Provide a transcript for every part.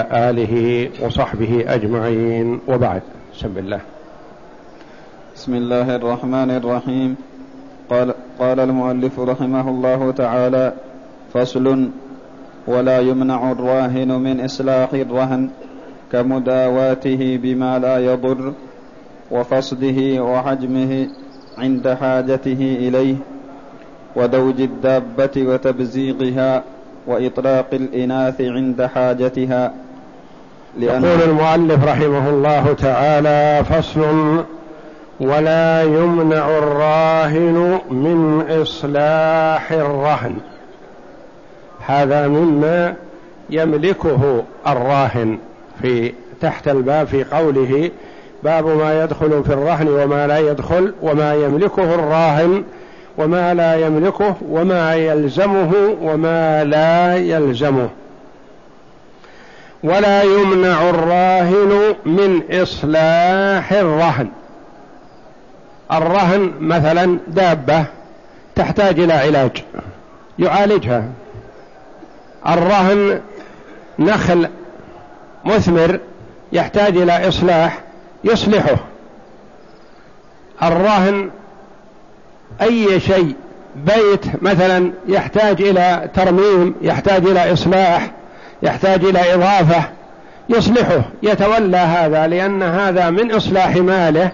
آله وصحبه أجمعين. وبعد. بسم الله. بسم الله الرحمن الرحيم. قال, قال المؤلف رحمه الله تعالى فصل ولا يمنع الراهن من إصلاح الرهن كمداواته بما لا يضر وفصده وحجمه عند حاجته إليه ودوج الدابة وتبزيغها وإطلاق الإناث عند حاجتها لأن يقول المؤلف رحمه الله تعالى فصل ولا يمنع الراهن من إصلاح الرهن. هذا مما يملكه الراهن في تحت الباب في قوله باب ما يدخل في الرهن وما لا يدخل وما يملكه الراهن وما لا يملكه وما يلزمه وما لا يلزمه. ولا يمنع الراهن من إصلاح الرهن. الرهن مثلا دابة تحتاج إلى علاج يعالجها. الرهن نخل مثمر يحتاج إلى إصلاح يصلحه. الرهن أي شيء بيت مثلا يحتاج إلى ترميم يحتاج إلى إصلاح يحتاج إلى إضافة يصلحه يتولى هذا لأن هذا من إصلاح ماله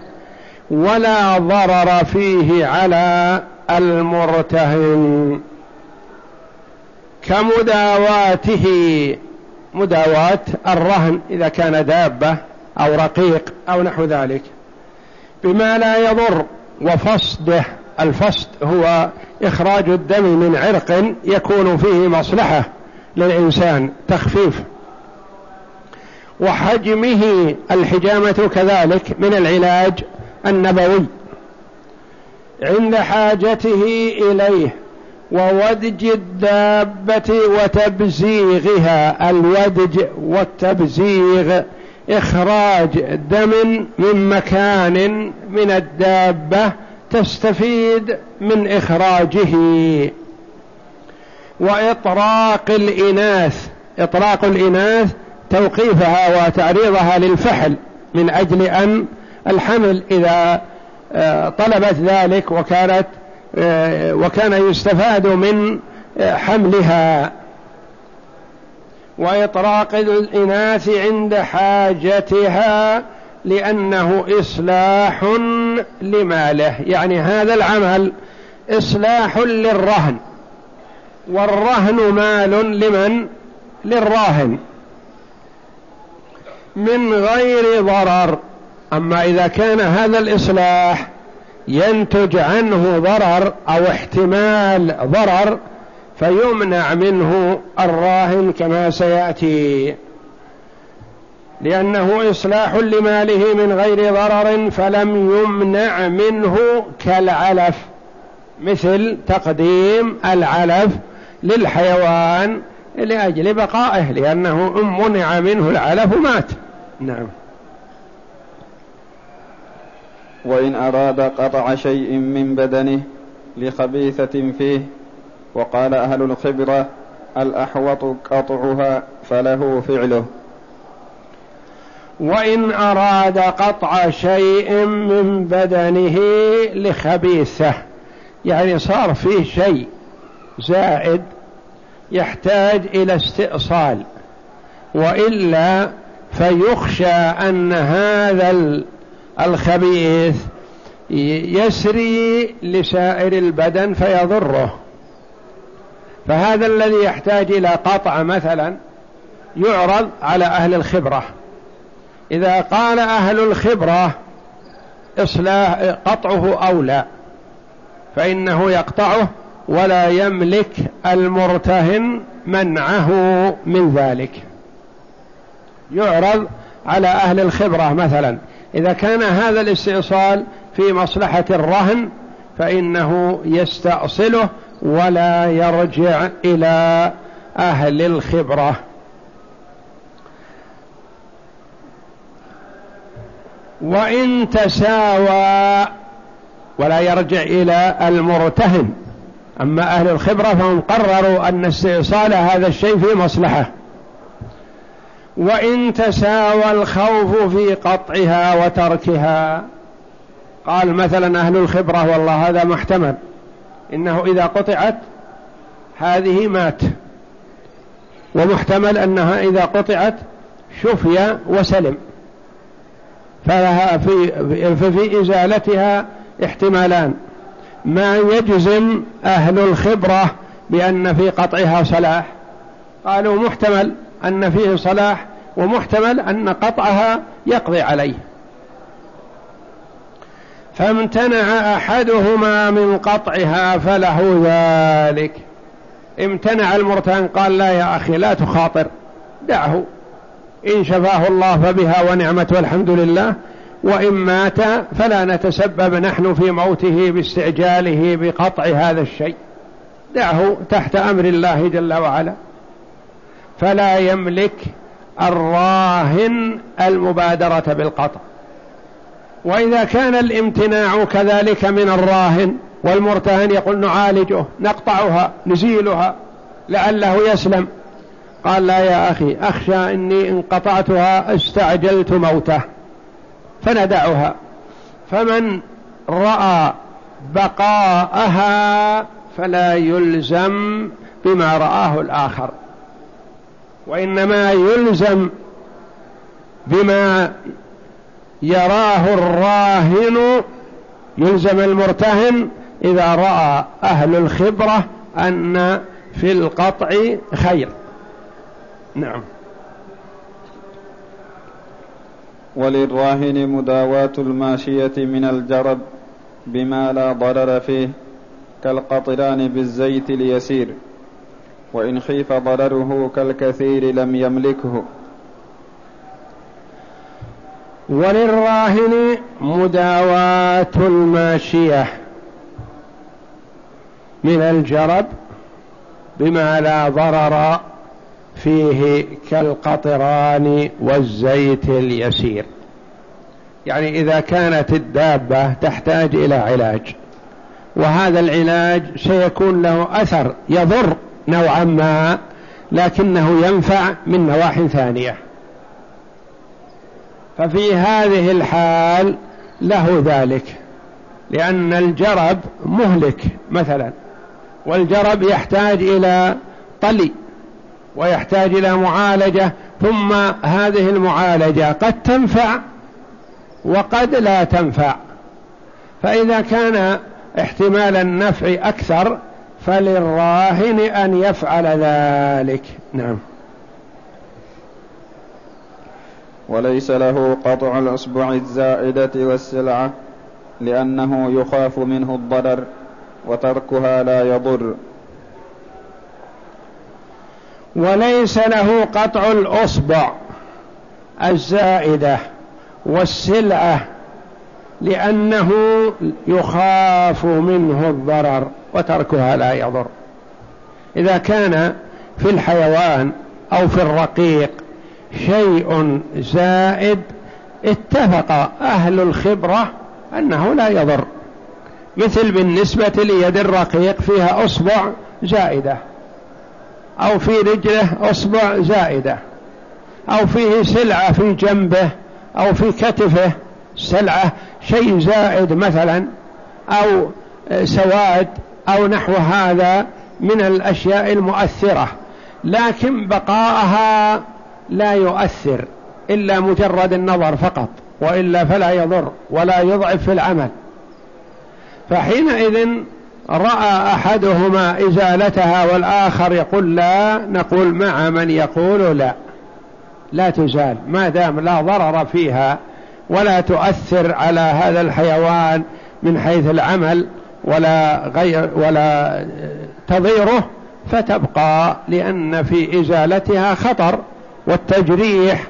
ولا ضرر فيه على المرتهن. كمداواته مداواة الرهن إذا كان دابة أو رقيق أو نحو ذلك. بما لا يضر وفصده الفصد هو إخراج الدم من عرق يكون فيه مصلحة. للإنسان تخفيف. وحجمه الحجامة كذلك من العلاج النبوي. عند حاجته إليه وودج الدابة وتبزيغها الودج والتبزيغ إخراج دم من مكان من الدابة تستفيد من إخراجه. وإطراق الإناث. إطراق الإناث توقيفها وتعريضها للفحل من أجل أن الحمل إذا آه، طلبت ذلك وكانت آه، وكان يستفاد من آه، حملها. وإطراق الإناث عند حاجتها لأنه إصلاح لماله. يعني هذا العمل إصلاح للرهن. والرهن مال لمن؟ للراهن. من غير ضرر. أما إذا كان هذا الإصلاح ينتج عنه ضرر أو احتمال ضرر فيمنع منه الراهن كما سيأتي. لأنه إصلاح لماله من غير ضرر فلم يمنع منه كالعلف مثل تقديم العلف للحيوان لأجل بقائه لأنه إن منع منه العلف مات نعم. وإن أراد قطع شيء من بدنه لخبيثة فيه وقال أهل الخبرة الأحوط قطعها فله فعله. وإن أراد قطع شيء من بدنه لخبيثة يعني صار فيه شيء زائد يحتاج إلى استئصال وإلا فيخشى أن هذا الخبيث يسري لسائر البدن فيضره. فهذا الذي يحتاج إلى قطع مثلا يعرض على أهل الخبرة. إذا قال أهل الخبرة إصلاح قطعه أولى فإنه يقطعه ولا يملك المرتهن منعه من ذلك. يعرض على أهل الخبرة مثلا. إذا كان هذا الاستئصال في مصلحة الرهن فإنه يستأصله ولا يرجع إلى أهل الخبرة. وإن تساوى ولا يرجع إلى المرتهن. أما أهل الخبرة فهم قرروا أن استئصال هذا الشيء في مصلحة. وإن تساوى الخوف في قطعها وتركها. قال مثلا أهل الخبرة والله هذا محتمل. إنه إذا قطعت هذه مات. ومحتمل أنها إذا قطعت شفي وسلم. ففي إزالتها احتمالان. ما يجزم أهل الخبرة بأن في قطعها صلاح. قالوا محتمل أن فيه صلاح ومحتمل أن قطعها يقضي عليه. فامتنع أحدهما من قطعها فله ذلك. امتنع المرتهن قال لا يا أخي لا تخاطر دعه. إن شفاه الله فبها ونعمة والحمد لله وإن مات فلا نتسبب نحن في موته باستعجاله بقطع هذا الشيء. دعه تحت أمر الله جل وعلا. فلا يملك الراهن المبادرة بالقطع. وإذا كان الامتناع كذلك من الراهن والمرتهن يقول نعالجه نقطعها نزيلها لعله يسلم. قال لا يا أخي أخشى إني إن قطعتها استعجلت موته. فندعها. فمن رأى بقاءها فلا يلزم بما رآه الآخر وإنما يلزم بما يراه الراهن يلزم المرتهن إذا رأى أهل الخبرة أن في القطع خير. نعم. وللراهن مداواة الماشية من الجرب بما لا ضرر فيه كالقطران بالزيت اليسير وإن خيف ضرره كالكثير لم يملكه. وللراهن مداواة الماشية من الجرب بما لا ضرر فيه كالقطران والزيت اليسير. يعني إذا كانت الدابة تحتاج إلى علاج وهذا العلاج سيكون له أثر يضر نوعا ما لكنه ينفع من نواح ثانية. ففي هذه الحال له ذلك لأن الجرب مهلك مثلا والجرب يحتاج إلى طلي. ويحتاج إلى معالجة ثم هذه المعالجة قد تنفع وقد لا تنفع. فإذا كان احتمال النفع أكثر فللراهن أن يفعل ذلك. نعم. وليس له قطع الأصبع الزائدة والسلعة لأنه يخاف منه الضرر وتركها لا يضر. وليس له قطع الأصبع الزائدة والسلعة لأنه يخاف منه الضرر وتركها لا يضر. إذا كان في الحيوان أو في الرقيق شيء زائد اتفق أهل الخبرة أنه لا يضر. مثل بالنسبة ليد الرقيق فيها أصبع زائدة. أو في رجله أصبع زائدة أو فيه سلعة في جنبه أو في كتفه سلعة شيء زائد مثلا أو سواد أو نحو هذا من الأشياء المؤثرة. لكن بقاءها لا يؤثر إلا مجرد النظر فقط وإلا فلا يضر ولا يضعف في العمل. فحينئذ رأى أحدهما إزالتها والآخر يقول لا نقول مع من يقول لا. لا تزال ما دام لا ضرر فيها ولا تؤثر على هذا الحيوان من حيث العمل ولا غير ولا تضيره فتبقى لأن في إزالتها خطر والتجريح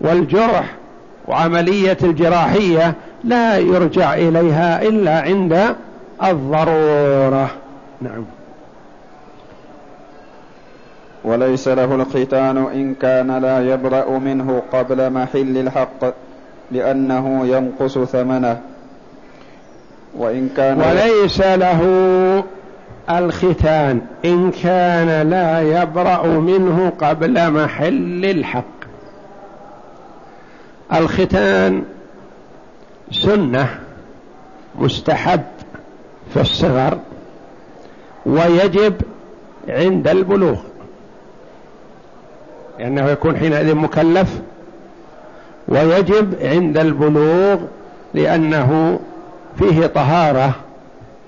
والجرح وعملية الجراحية لا يرجع إليها إلا عند الضرورة. نعم. وليس له الختان إن كان لا يبرأ منه قبل محل الحق لأنه ينقص ثمنه. وإن كان وليس له الختان إن كان لا يبرأ منه قبل محل الحق. الختان سنة مستحب. في الصغر ويجب عند البلوغ لأنه يكون حينئذ مكلف ويجب عند البلوغ لأنه فيه طهارة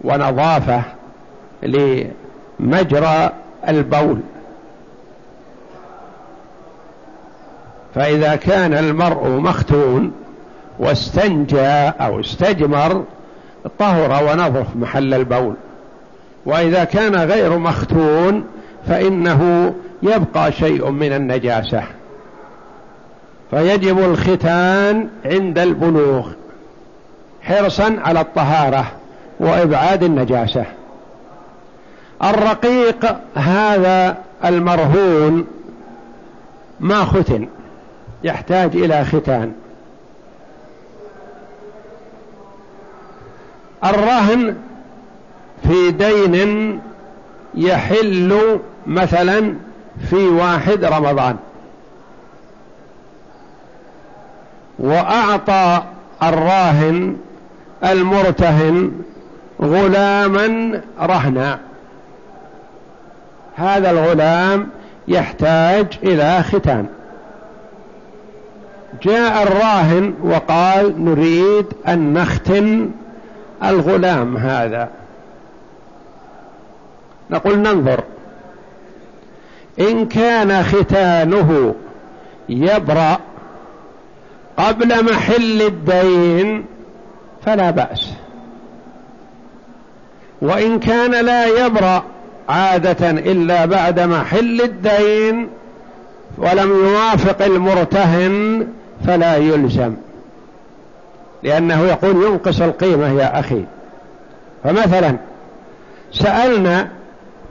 ونظافة لمجرى البول. فإذا كان المرء مختون واستنجى أو استجمر طهر ونظف محل البول. وإذا كان غير مختون فإنه يبقى شيء من النجاسة. فيجب الختان عند البلوغ حرصا على الطهارة وإبعاد النجاسة. الرقيق هذا المرهون ما ختن يحتاج إلى ختان. الرهن في دين يحل مثلا في واحد رمضان. وأعطى الراهن المرتهن غلاما رهنا. هذا الغلام يحتاج إلى ختان. جاء الراهن وقال نريد أن نختن الغلام هذا. نقول ننظر. إن كان ختانه يبرأ قبل محل الدين فلا بأس. وإن كان لا يبرأ عادة إلا بعد محل الدين ولم يوافق المرتهن فلا يلزم. لأنه يقول ينقص القيمة يا أخي. فمثلا سألنا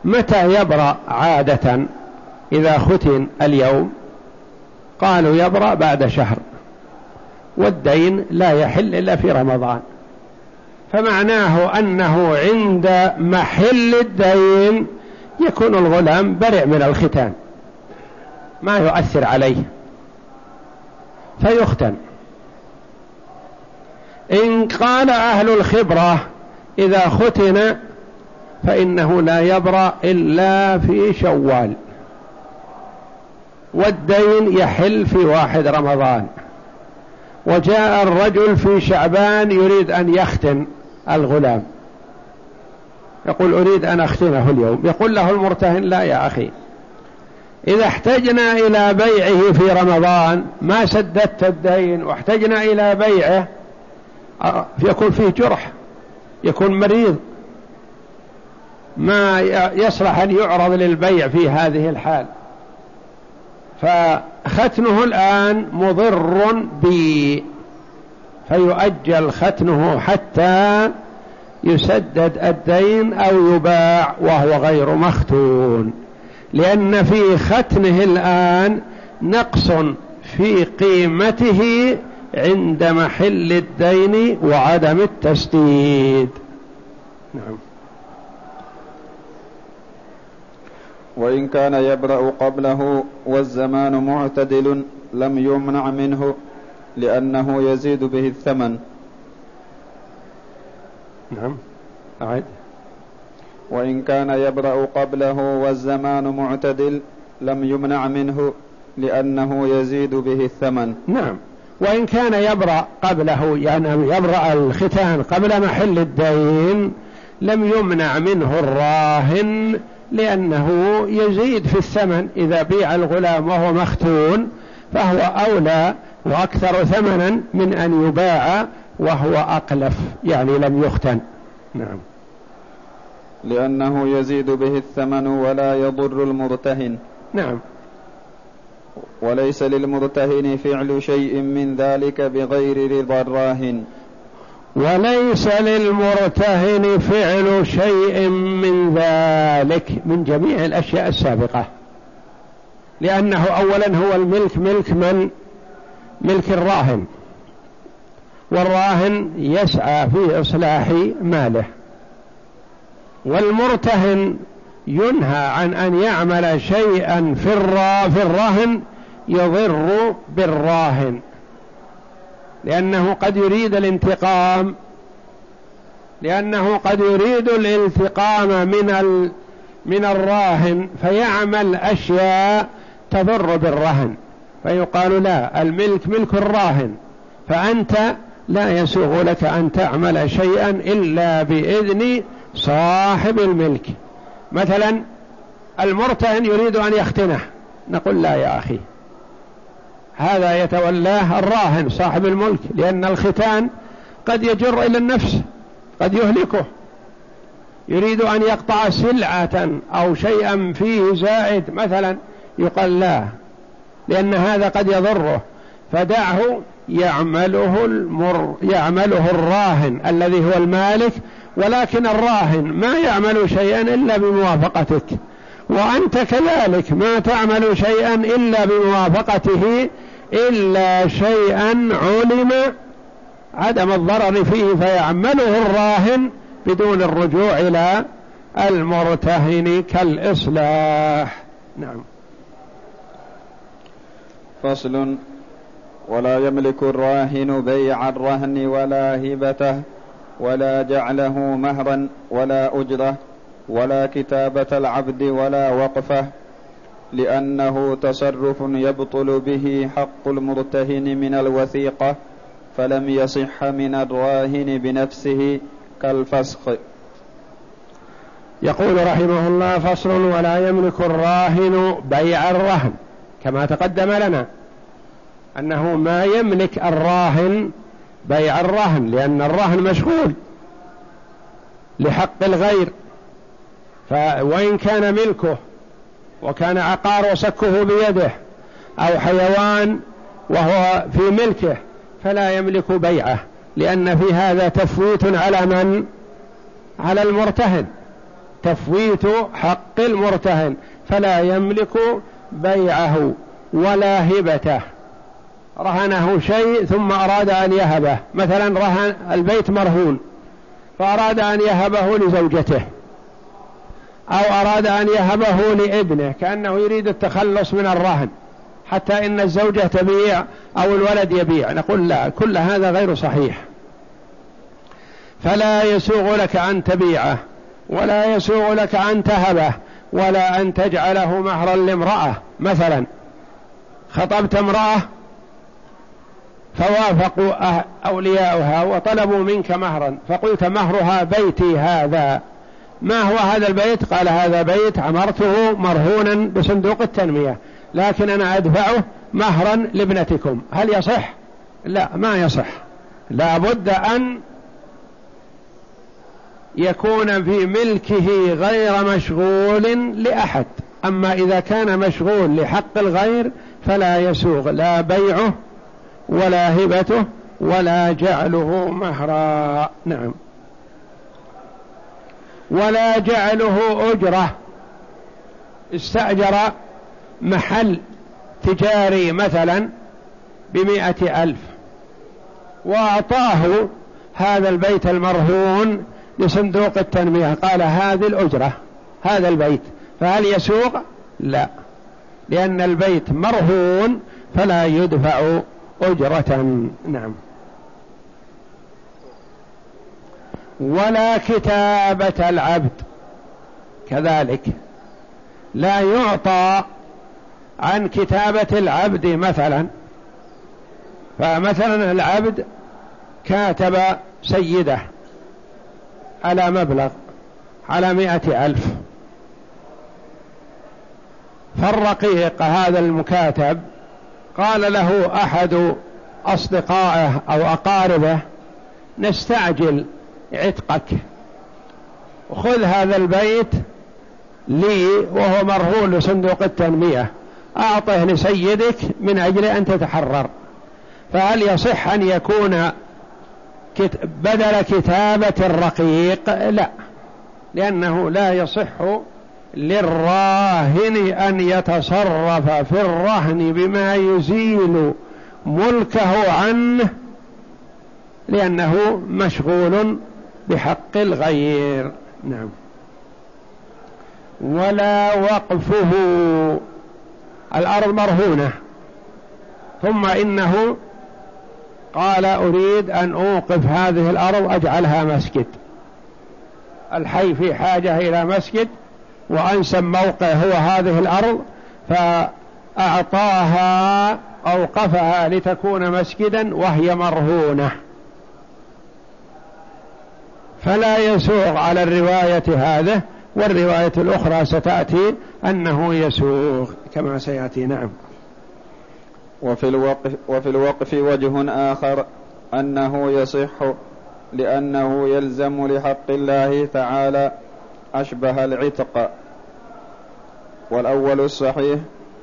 متى يبرأ عادة إذا ختن اليوم؟ قالوا يبرأ بعد شهر. والدين لا يحل إلا في رمضان. فمعناه أنه عند محل الدين يكون الغلام برع من الختان. ما يؤثر عليه. فيختن. إن قال أهل الخبرة إذا ختن فإنه لا يبرأ إلا في شوال. والدين يحل في واحد رمضان. وجاء الرجل في شعبان يريد أن يختن الغلام. يقول أريد أن أختنه اليوم. يقول له المرتهن لا يا أخي. إذا احتجنا إلى بيعه في رمضان ما سددت الدين واحتجنا إلى بيعه يكون فيه جرح يكون مريض. ما يصلح أن يعرض للبيع في هذه الحال. فختنه الآن مضر بي فيؤجل ختنه حتى يسدد الدين أو يباع وهو غير مختون. لأن في ختنه الآن نقص في قيمته عند محل الدين وعدم التسديد نعم. وإن كان يبرأ قبله والزمان معتدل لم يمنع منه لأنه يزيد به الثمن. نعم. أعد. وإن كان يبرأ قبله والزمان معتدل لم يمنع منه لأنه يزيد به الثمن. نعم. وإن كان يبرأ قبله يعني يبرأ الختان قبل محل الدين لم يمنع منه الراهن لأنه يزيد في الثمن. إذا بيع الغلام وهو مختون فهو أولى وأكثر ثمنا من أن يباع وهو أقلف يعني لم يختن. نعم. لأنه يزيد به الثمن ولا يضر المرتهن. نعم. وليس للمرتهن فعل شيء من ذلك بغير رضا الراهن. وليس للمرتهن فعل شيء من ذلك من جميع الأشياء السابقة. لأنه أولا هو الملك ملك من؟ ملك الراهن. والراهن يسعى في إصلاح ماله. والمرتهن ينهى عن أن يعمل شيئا في الرهن يضر بالراهن. لأنه قد يريد الانتقام. لأنه قد يريد الانتقام من ال من الراهن فيعمل أشياء تضر بالرهن فيقال لا الملك ملك الراهن. فأنت لا يسوغ لك أن تعمل شيئا إلا بإذن صاحب الملك. مثلا المرتهن يريد أن يختنه. نقول لا يا أخي. هذا يتولاه الراهن صاحب الملك لأن الختان قد يجر إلى النفس قد يهلكه. يريد أن يقطع سلعة أو شيئا فيه زائد مثلا يقال لا لأن هذا قد يضره. فدعه يعمله المر يعمله الراهن الذي هو المالك ولكن الراهن ما يعمل شيئا إلا بموافقتك. وأنت كذلك ما تعمل شيئا إلا بموافقته إلا شيئا علم عدم الضرر فيه فيعمله الراهن بدون الرجوع إلى المرتهن كالإصلاح. نعم. فصل. ولا يملك الراهن بيع الرهن ولا هبته. ولا جعله مهرا ولا أجرة ولا كتابة العبد ولا وقفة لأنه تصرف يبطل به حق المرتهن من الوثيقة فلم يصح من الراهن بنفسه كالفسخ يقول رحمه الله فصل ولا يملك الراهن بيع الرهن كما تقدم لنا أنه ما يملك الراهن بيع الرهن لأن الرهن مشغول لحق الغير. وإن كان ملكه وكان عقار وسكه بيده أو حيوان وهو في ملكه فلا يملك بيعه لأن في هذا تفويت على من؟ على المرتهن. تفويت حق المرتهن فلا يملك بيعه ولا هبته. رهنه شيء ثم أراد أن يهبه. مثلا رهن البيت مرهون فأراد أن يهبه لزوجته أو أراد أن يهبه لابنه كأنه يريد التخلص من الرهن حتى إن الزوجة تبيع أو الولد يبيع. نقول لا كل هذا غير صحيح. فلا يسوغ لك أن تبيعه ولا يسوغ لك أن تهبه ولا أن تجعله مهرا لامرأة مثلا. خطبت امرأة فوافقوا أولياؤها وطلبوا منك مهرا. فقلت مهرها بيتي هذا. ما هو هذا البيت؟ قال هذا بيت عمرته مرهونا بصندوق التنمية. لكن أنا أدفعه مهرا لابنتكم. هل يصح؟ لا ما يصح. لا بد أن يكون في ملكه غير مشغول لأحد. أما إذا كان مشغول لحق الغير فلا يسوغ لا بيعه ولا هبته ولا جعله مهرا. نعم. ولا جعله أجرة. استأجر محل تجاري مثلا بمئة ألف. وأعطاه هذا البيت المرهون لصندوق التنمية. قال هذه الأجرة هذا البيت. فهل يسوق؟ لا. لأن البيت مرهون فلا يدفع أجرة نعم. ولا كتابة العبد كذلك لا يعطى عن كتابة العبد مثلا. فمثلا العبد كاتب سيده على مبلغ على مائة ألف. فالرقيق هذا المكاتب قال له أحد أصدقائه أو أقاربه نستعجل عتقك. خذ هذا البيت لي وهو مرهون لصندوق التنمية. أعطه لسيدك من أجل أن تتحرر. فهل يصح أن يكون بدل كتابة الرقيق؟ لا لأنه لا يصح للراهن أن يتصرف في الرهن بما يزيل ملكه عنه لأنه مشغول بحق الغير. نعم. ولا وقفه. الأرض مرهونة. ثم إنه قال أريد أن أوقف هذه الأرض أجعلها مسجد. الحي في حاجة إلى مسجد. وأنسب موقع هو هذه الأرض فأعطاها أوقفها لتكون مسجدا وهي مرهونة. فلا يسوغ على الرواية هذه والرواية الأخرى ستأتي أنه يسوغ كما سيأتي نعم. وفي الوقف, وفي الوقف وجه آخر أنه يصح لأنه يلزم لحق الله تعالى أشبه العتق. والأول الصحيح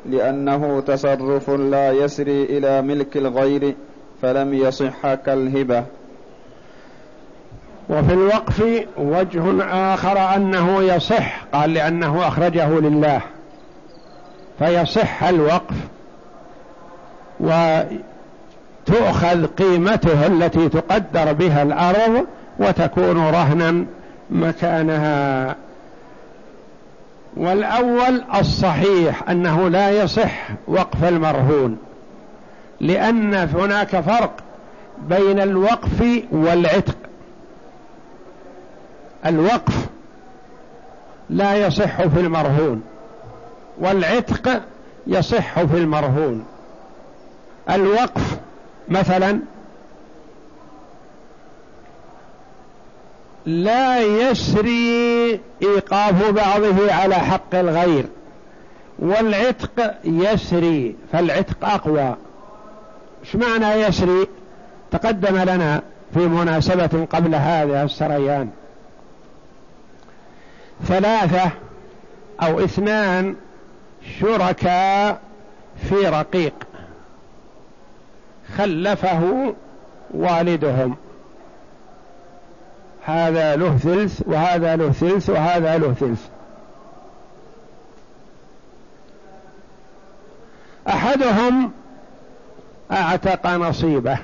لأنه تصرف لا يسري إلى ملك الغير فلم يصح كالهبة. وفي الوقف وجه آخر أنه يصح قال لأنه أخرجه لله. فيصح الوقف وتؤخذ قيمته التي تقدر بها الأرض وتكون رهنا مكانها والأول الصحيح أنه لا يصح وقف المرهون لأن هناك فرق بين الوقف والعتق. الوقف لا يصح في المرهون والعتق يصح في المرهون. الوقف مثلا لا يسري إيقاف بعضه على حق الغير والعتق يسري فالعتق أقوى. إيش معنى يسري تقدم لنا في مناسبة قبل هذا السريان. ثلاثة أو اثنان شركاء في رقيق خلفه والدهم. هذا له ثلث وهذا له ثلث وهذا له ثلث. أحدهم أعتق نصيبه.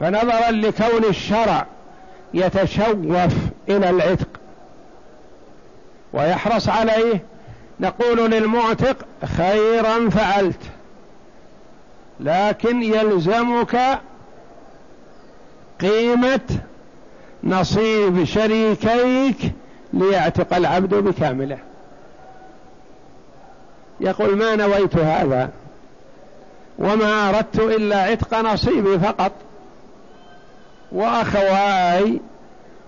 فنظرا لكون الشرع يتشوف إلى العتق ويحرص عليه نقول للمعتق خيرا فعلت لكن يلزمك قيمة نصيب شريكيك ليعتق العبد بكامله. يقول ما نويت هذا؟ وما أردت إلا عتق نصيبي فقط. وأخواي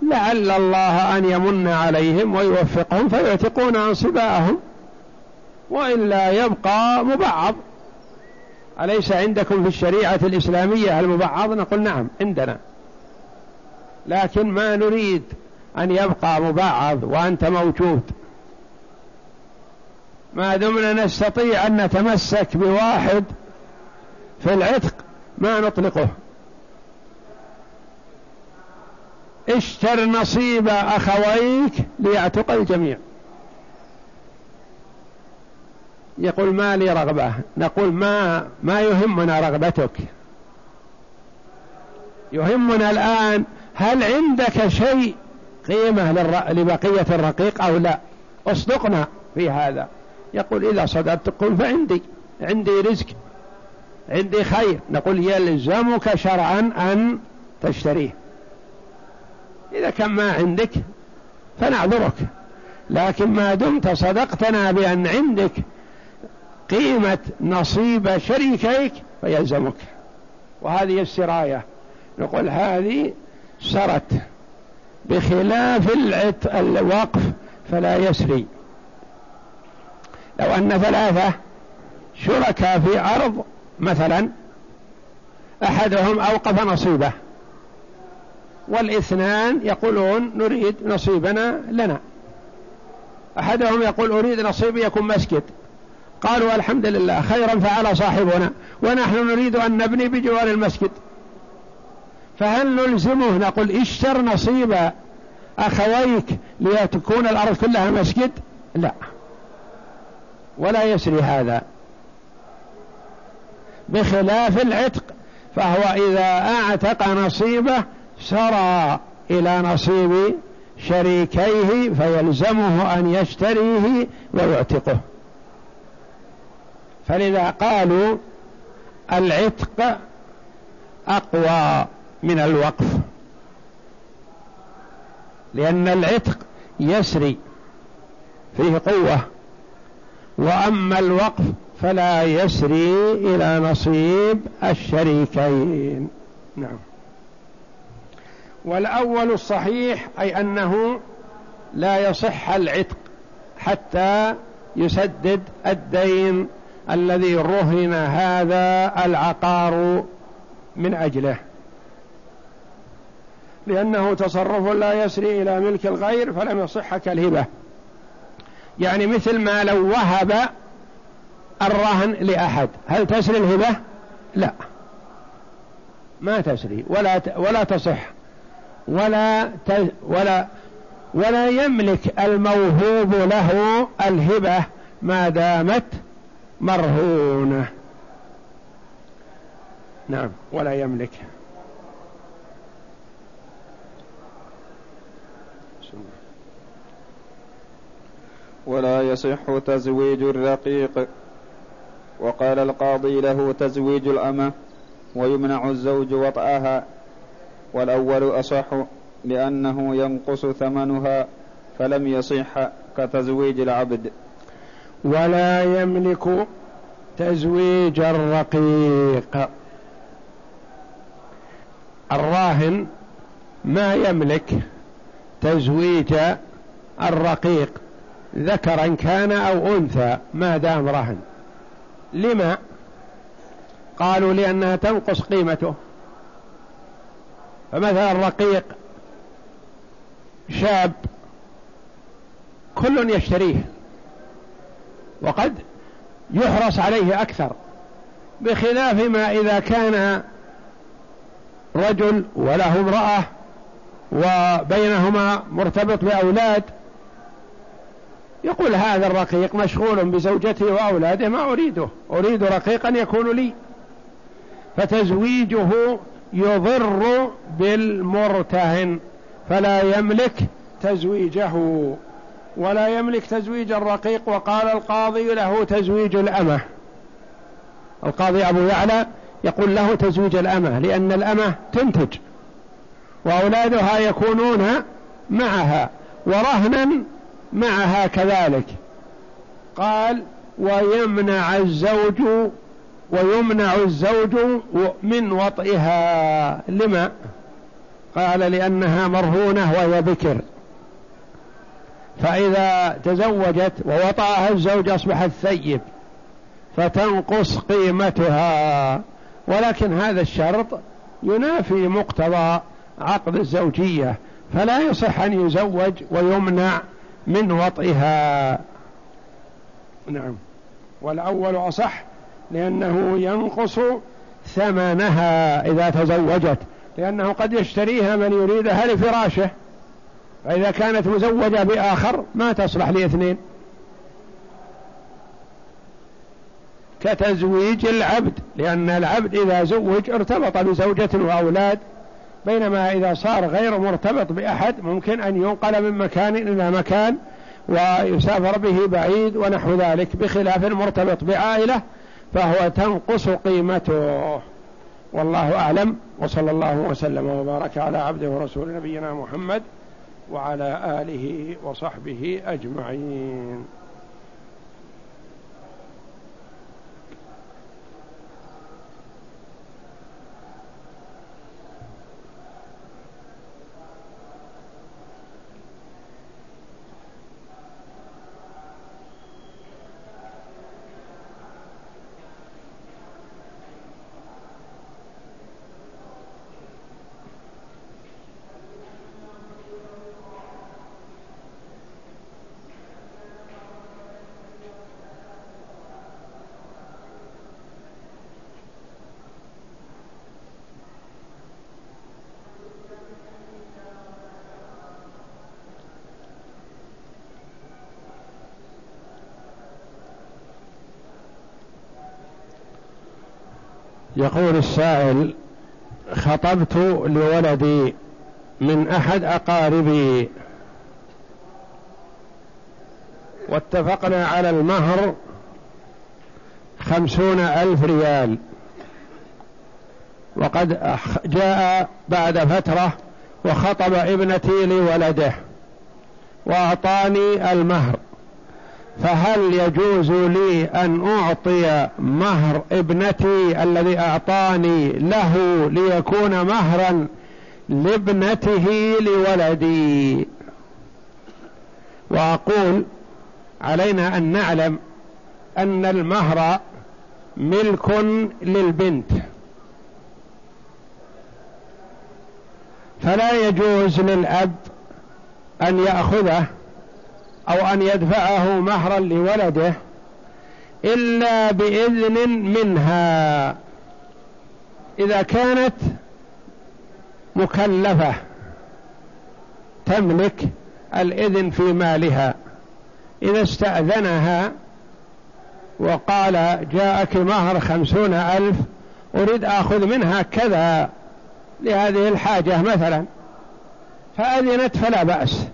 لعل الله أن يمن عليهم ويوفقهم فيعتقون أنصباءهم. وإلا يبقى مبعض. أليس عندكم في الشريعة الإسلامية المبعض؟ نقول نعم عندنا. لكن ما نريد أن يبقى مبعض وأنت موجود. ما دمنا نستطيع أن نتمسك بواحد في العتق ما نطلقه. اشتر نصيب أخويك ليعتق الجميع. يقول ما لي رغبة؟ نقول ما ما يهمنا رغبتك. يهمنا الآن هل عندك شيء قيمة لبقية الرقيق أو لا؟ اصدقنا في هذا. يقول إذا صدقت قل فعندي عندي رزق عندي خير. نقول يلزمك شرعا أن تشتريه. إذا كان ما عندك فنعذرك لكن ما دمت صدقتنا بأن عندك قيمة نصيب شريكيك فيلزمك. وهذه السراية. نقول هذه سرت بخلاف الوقف فلا يسري. لو أن ثلاثة شركاء في أرض مثلا أحدهم أوقف نصيبه والإثنان يقولون نريد نصيبنا لنا. أحدهم يقول أريد نصيبي يكون مسجد. قالوا الحمد لله خيرا فعل صاحبنا ونحن نريد أن نبني بجوار المسجد. فهل نلزمه؟ نقول اشتر نصيب أخويك لتكون الأرض كلها مسجد؟ لا. ولا يسري هذا. بخلاف العتق فهو إذا أعتق نصيبه سرى إلى نصيب شريكيه فيلزمه أن يشتريه ويعتقه. فلذا قالوا العتق أقوى. من الوقف. لأن العتق يسري فيه قوة. وأما الوقف فلا يسري إلى نصيب الشريكين. نعم. والأول الصحيح أي أنه لا يصح العتق حتى يسدد الدين الذي رهن هذا العقار من أجله. لأنه تصرف لا يسري إلى ملك الغير فلم يصح كالهبة يعني مثل ما لو وهب الرهن لأحد هل تسري الهبة؟ لا. ما تسري ولا ولا تصح ولا ولا ولا يملك الموهوب له الهبة ما دامت مرهونة. نعم ولا يملك. ولا يصح تزويج الرقيق. وقال القاضي له تزويج الأمة ويمنع الزوج وطأها والأول أصح لأنه ينقص ثمنها فلم يصح كتزويج العبد. ولا يملك تزويج الرقيق. الراهن ما يملك تزويج الرقيق. ذكرا كان أو أنثى ما دام رهن. لما؟ قالوا لأنها تنقص قيمته. فمثلا الرقيق شاب كل يشتريه. وقد يحرص عليه أكثر بخلاف ما إذا كان رجل وله امرأة وبينهما مرتبط بأولاد يقول هذا الرقيق مشغول بزوجته وأولاده ما أريده أريد رقيقا يكون لي. فتزويجه يضر بالمرتهن فلا يملك تزويجه ولا يملك تزويج الرقيق وقال القاضي له تزويج الأمة. القاضي أبو يعلى يقول له تزويج الأمة لأن الأمة تنتج وأولادها يكونون معها ورهنا معها كذلك. قال ويمنع الزوج ويمنع الزوج من وطئها. لما؟ قال لأنها مرهونة وهي بكر. فإذا تزوجت ووطأها الزوج أصبحت ثيب فتنقص قيمتها. ولكن هذا الشرط ينافي مقتضى عقد الزوجية فلا يصح أن يزوج ويمنع من وطئها. نعم. والأول أصح لأنه ينقص ثمنها إذا تزوجت لأنه قد يشتريها من يريدها لفراشه. فإذا كانت مزوجة بآخر ما تصلح لاثنين. كتزويج العبد لأن العبد إذا زوج ارتبط بزوجة وأولاد. بينما إذا صار غير مرتبط بأحد ممكن أن ينقل من مكان إلى مكان ويسافر به بعيد ونحو ذلك بخلاف المرتبط بعائلة فهو تنقص قيمته. والله أعلم. وصلى الله وسلم وبارك على عبده ورسول نبينا محمد وعلى آله وصحبه أجمعين. يقول السائل خطبت لولدي من أحد أقاربي. واتفقنا على المهر خمسون ألف ريال. وقد جاء بعد فترة وخطب ابنتي لولده وأعطاني المهر. فهل يجوز لي أن أعطي مهر ابنتي الذي أعطاني له ليكون مهرا لابنته لولدي؟ وأقول علينا أن نعلم أن المهر ملك للبنت. فلا يجوز للأب أن يأخذه أو أن يدفعه مهرا لولده إلا بإذن منها. إذا كانت مكلفة تملك الإذن في مالها. إذا استأذنها وقال جاءك مهر خمسون ألف أريد أخذ منها كذا لهذه الحاجة مثلا. فأذنت فلا بأس.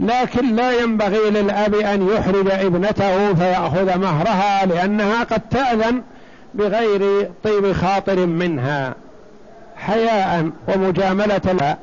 لكن لا ينبغي للأب أن يحرج ابنته فيأخذ مهرها لأنها قد تأذن بغير طيب خاطر منها. حياء ومجاملة لا.